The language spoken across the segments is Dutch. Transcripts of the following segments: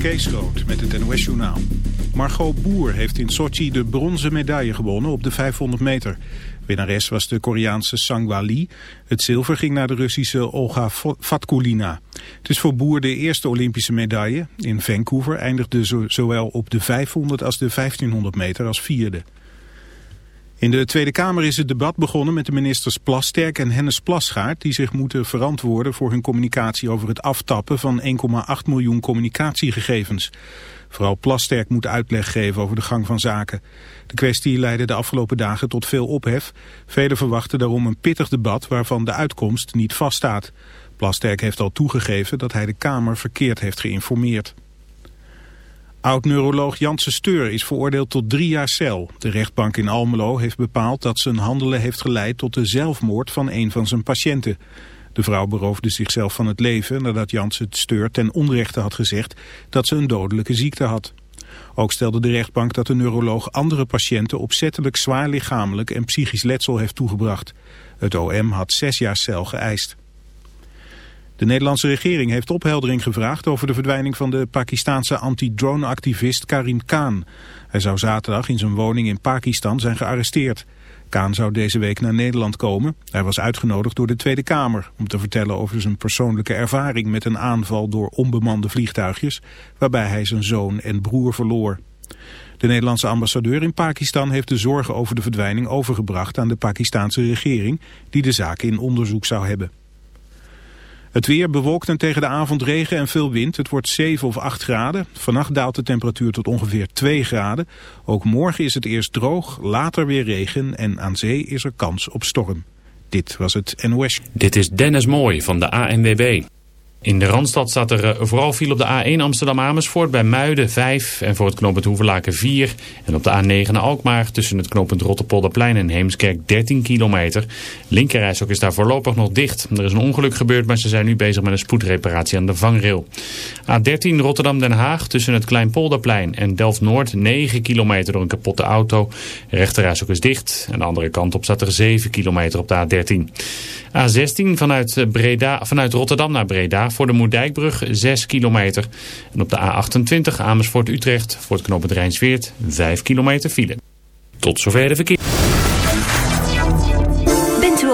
Kees met het NOS-journaal. Margot Boer heeft in Sochi de bronzen medaille gewonnen op de 500 meter. Winnares was de Koreaanse Sangwa Lee. Het zilver ging naar de Russische Olga Fatkulina. Het is voor Boer de eerste Olympische medaille. In Vancouver eindigde zowel op de 500 als de 1500 meter als vierde. In de Tweede Kamer is het debat begonnen met de ministers Plasterk en Hennis Plasgaard... die zich moeten verantwoorden voor hun communicatie over het aftappen van 1,8 miljoen communicatiegegevens. Vooral Plasterk moet uitleg geven over de gang van zaken. De kwestie leidde de afgelopen dagen tot veel ophef. Velen verwachten daarom een pittig debat waarvan de uitkomst niet vaststaat. Plasterk heeft al toegegeven dat hij de Kamer verkeerd heeft geïnformeerd. Oud-neuroloog Janse Steur is veroordeeld tot drie jaar cel. De rechtbank in Almelo heeft bepaald dat zijn handelen heeft geleid tot de zelfmoord van een van zijn patiënten. De vrouw beroofde zichzelf van het leven nadat Janse Steur ten onrechte had gezegd dat ze een dodelijke ziekte had. Ook stelde de rechtbank dat de neuroloog andere patiënten opzettelijk zwaar lichamelijk en psychisch letsel heeft toegebracht. Het OM had zes jaar cel geëist. De Nederlandse regering heeft opheldering gevraagd over de verdwijning van de Pakistaanse anti-drone-activist Karim Khan. Hij zou zaterdag in zijn woning in Pakistan zijn gearresteerd. Khan zou deze week naar Nederland komen. Hij was uitgenodigd door de Tweede Kamer om te vertellen over zijn persoonlijke ervaring met een aanval door onbemande vliegtuigjes, waarbij hij zijn zoon en broer verloor. De Nederlandse ambassadeur in Pakistan heeft de zorgen over de verdwijning overgebracht aan de Pakistanse regering, die de zaak in onderzoek zou hebben. Het weer bewolkt en tegen de avond regen en veel wind. Het wordt 7 of 8 graden. Vannacht daalt de temperatuur tot ongeveer 2 graden. Ook morgen is het eerst droog, later weer regen en aan zee is er kans op storm. Dit was het NOS. Dit is Dennis Mooi van de ANWB. In de Randstad staat er eh, vooral viel op de A1 Amsterdam-Amersfoort bij Muiden 5 en voor het knooppunt Hoevelaken 4. En op de A9 naar Alkmaar tussen het knooppunt Rotterpolderplein en Heemskerk 13 kilometer. Linkerrijstok is daar voorlopig nog dicht. Er is een ongeluk gebeurd, maar ze zijn nu bezig met een spoedreparatie aan de vangrail. A13 Rotterdam-Den Haag tussen het Kleinpolderplein en Delft-Noord 9 kilometer door een kapotte auto. Rechterrijstok is dicht en de andere kant op staat er 7 kilometer op de A13. A16 vanuit, Breda, vanuit Rotterdam naar Breda voor de Moerdijkbrug 6 kilometer. En op de A28 Amersfoort-Utrecht voor het knooppunt Rijnsweert 5 kilometer file. Tot zover de verkeer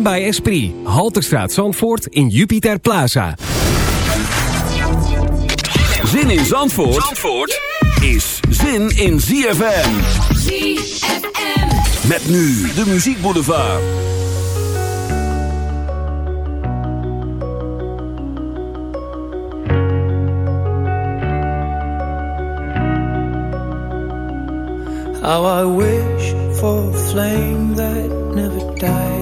Bij by Esprit. Halterstraat Zandvoort in Jupiter Plaza. Zin in Zandvoort, is zin in ZFM. ZFM. Met nu de muziekboulevard. How I wish for flame that never dies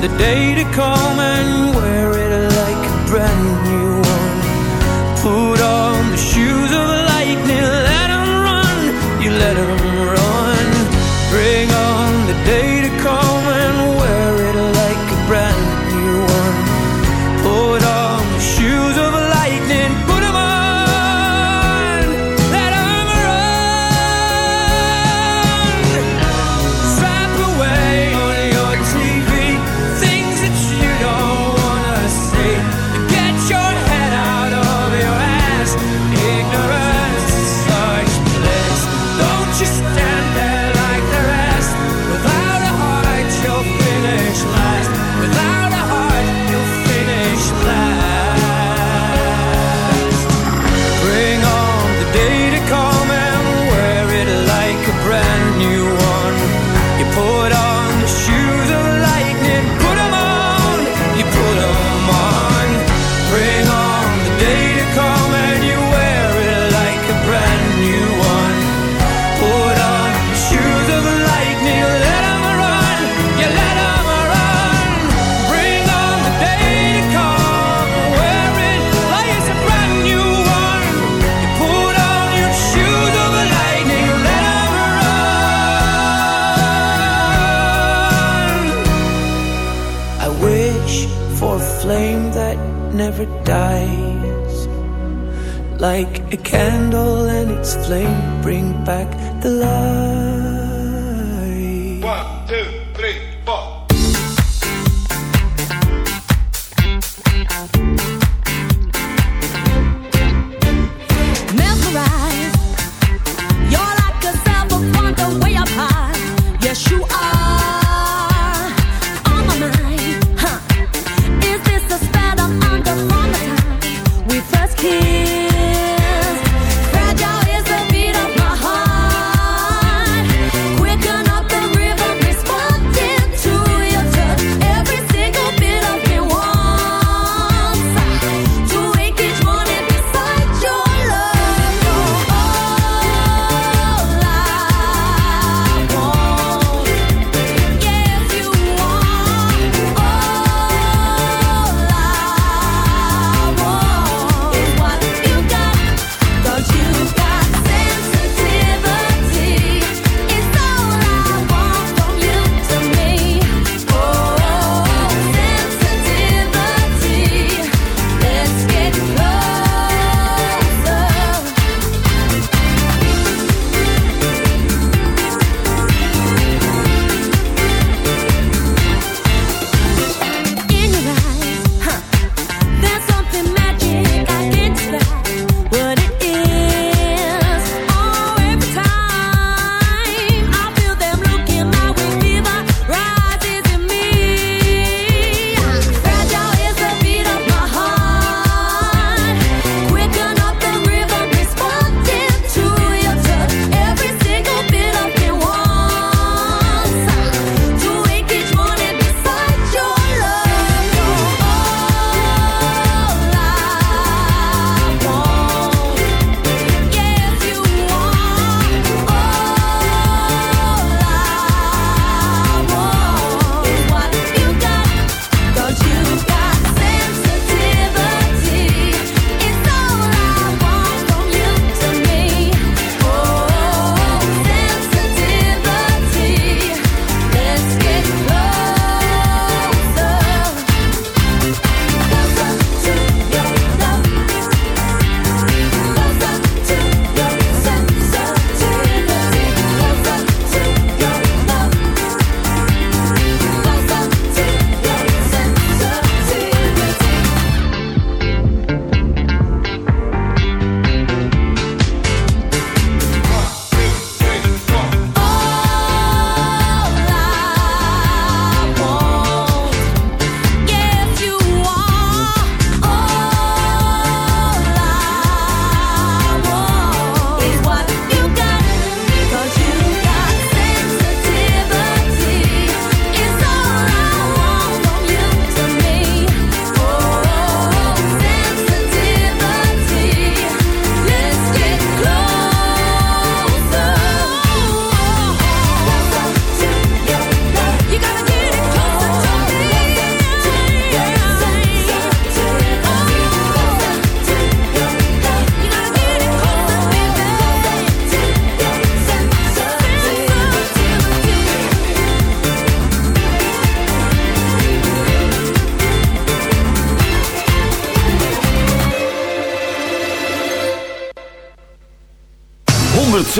the day to come and when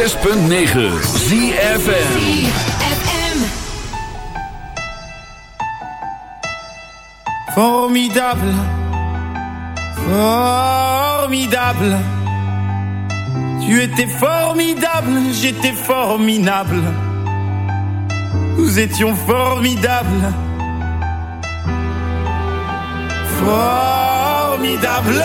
106.9 ZFM. Formidable, formidable. Tu étais formidable, j'étais formidable. Nous étions formidables. Formidable.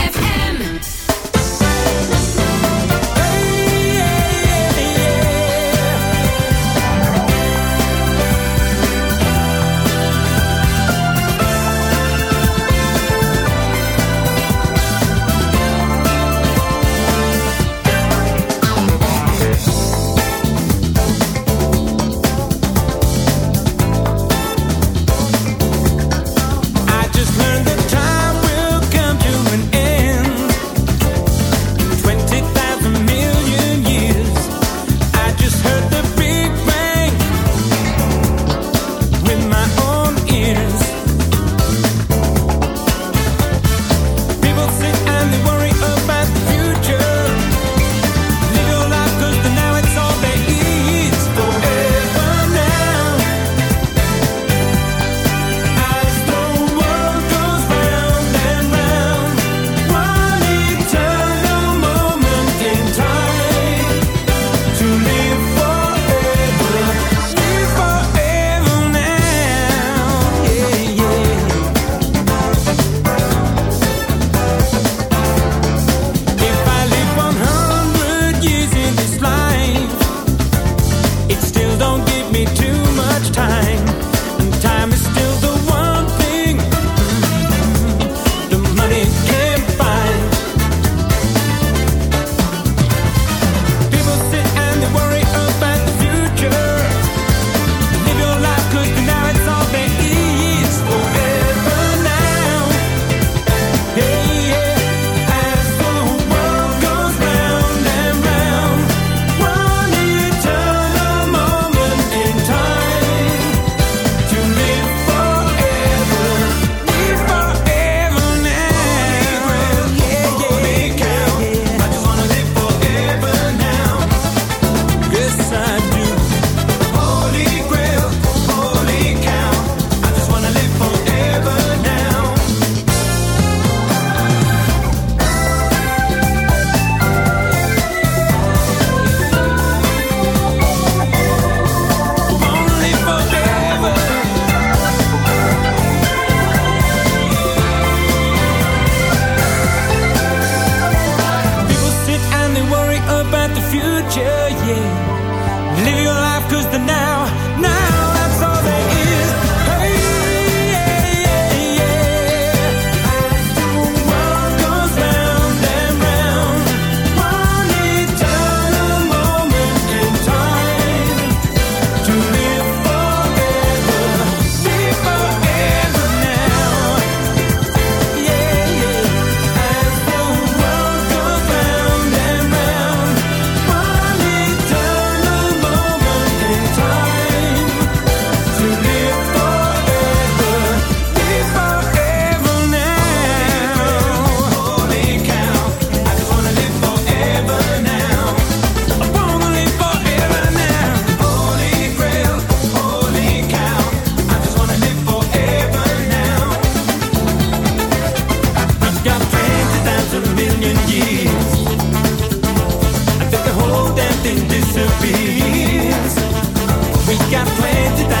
frente da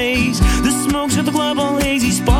phase. The smokes at the club all hazy. Spotlights